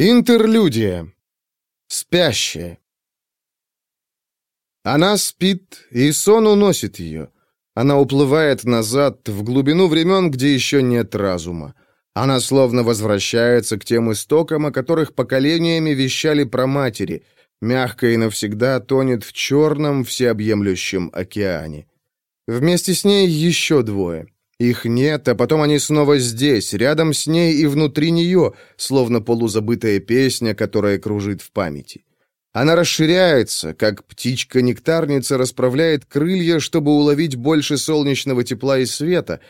Интерлюдия. Спящая. Она спит, и сон уносит ее. Она уплывает назад, в глубину времен, где еще нет разума. Она словно возвращается к тем истокам, о которых поколениями вещали про матери, мягко и навсегда тонет в черном всеобъемлющем океане. Вместе с ней еще двое. Их нет, а потом они снова здесь, рядом с ней и внутри нее, словно полузабытая песня, которая кружит в памяти. Она расширяется, как птичка-нектарница расправляет крылья, чтобы уловить больше солнечного тепла и света,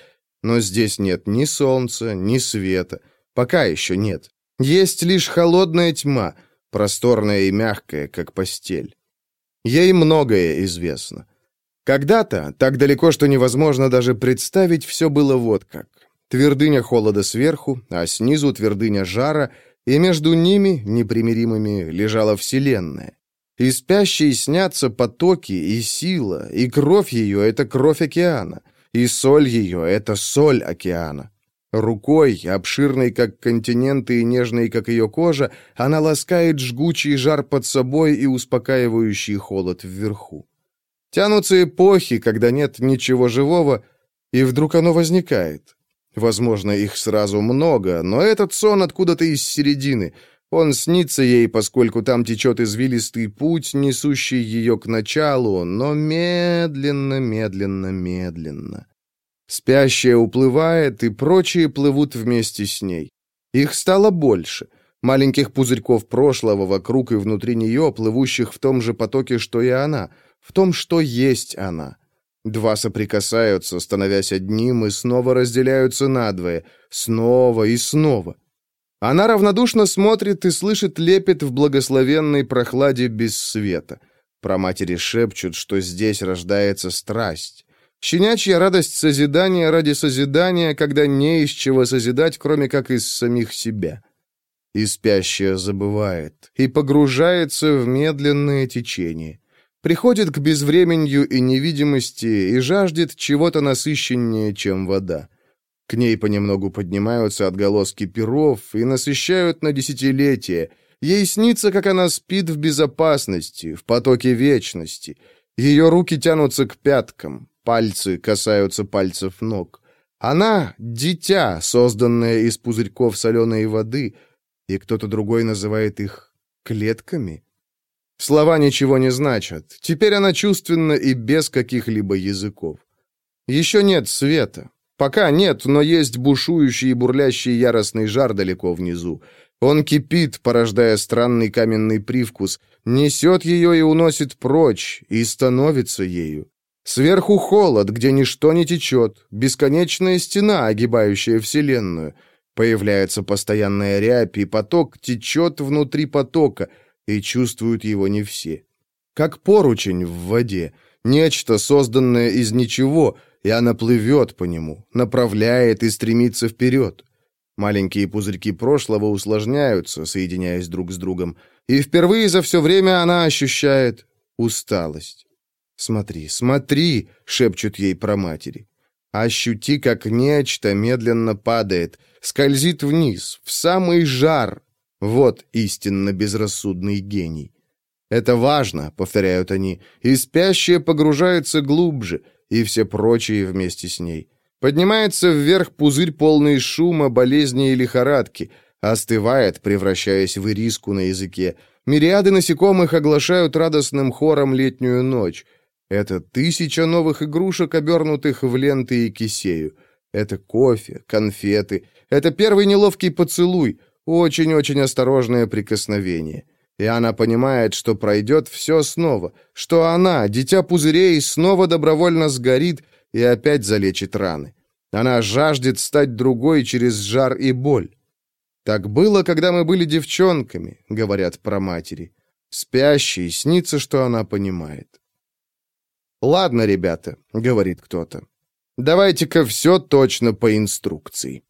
но здесь нет ни солнца, ни света. Пока еще нет. Есть лишь холодная тьма, просторная и мягкая, как постель. Ей многое известно. Когда-то, так далеко, что невозможно даже представить, все было вот как. Твердыня холода сверху, а снизу твердыня жара, и между ними, непримиримыми, лежала Вселенная. И спящей снятся потоки, и сила, и кровь ее — это кровь океана, и соль ее — это соль океана. Рукой, обширной, как континенты, и нежной, как ее кожа, она ласкает жгучий жар под собой и успокаивающий холод вверху. Тянутся эпохи, когда нет ничего живого, и вдруг оно возникает. Возможно, их сразу много, но этот сон откуда-то из середины. Он снится ей, поскольку там течет извилистый путь, несущий ее к началу, но медленно, медленно, медленно. Спящая уплывает, и прочие плывут вместе с ней. Их стало больше. Маленьких пузырьков прошлого вокруг и внутри нее, плывущих в том же потоке, что и она — в том, что есть она. Два соприкасаются, становясь одним, и снова разделяются надвое, снова и снова. Она равнодушно смотрит и слышит лепет в благословенной прохладе без света. Про матери шепчут, что здесь рождается страсть. Щенячья радость созидания ради созидания, когда не из чего созидать, кроме как из самих себя. И спящая забывает, и погружается в медленное течение приходит к безвременью и невидимости и жаждет чего-то насыщеннее, чем вода. К ней понемногу поднимаются отголоски перов и насыщают на десятилетия. Ей снится, как она спит в безопасности, в потоке вечности. Ее руки тянутся к пяткам, пальцы касаются пальцев ног. Она — дитя, созданное из пузырьков соленой воды, и кто-то другой называет их клетками — Слова ничего не значат. Теперь она чувственна и без каких-либо языков. Еще нет света. Пока нет, но есть бушующий и бурлящий яростный жар далеко внизу. Он кипит, порождая странный каменный привкус, несет ее и уносит прочь, и становится ею. Сверху холод, где ничто не течет, бесконечная стена, огибающая Вселенную. Появляется постоянная рябь, и поток течет внутри потока — и чувствуют его не все. Как поручень в воде, нечто, созданное из ничего, и она плывет по нему, направляет и стремится вперед. Маленькие пузырьки прошлого усложняются, соединяясь друг с другом, и впервые за все время она ощущает усталость. «Смотри, смотри!» — шепчут ей про матери. «Ощути, как нечто медленно падает, скользит вниз, в самый жар, вот истинно безрассудный гений. Это важно, повторяют они, и спящая погружается глубже, и все прочие вместе с ней. Поднимается вверх пузырь полный шума, болезни и лихорадки, остывает, превращаясь в ириску на языке. Мириады насекомых оглашают радостным хором летнюю ночь. Это тысяча новых игрушек, обернутых в ленты и кисею. Это кофе, конфеты. Это первый неловкий поцелуй, очень-очень осторожное прикосновение. И она понимает, что пройдет все снова, что она, дитя пузырей, снова добровольно сгорит и опять залечит раны. Она жаждет стать другой через жар и боль. Так было, когда мы были девчонками, говорят про матери. Спящей снится, что она понимает. «Ладно, ребята», — говорит кто-то. «Давайте-ка все точно по инструкции».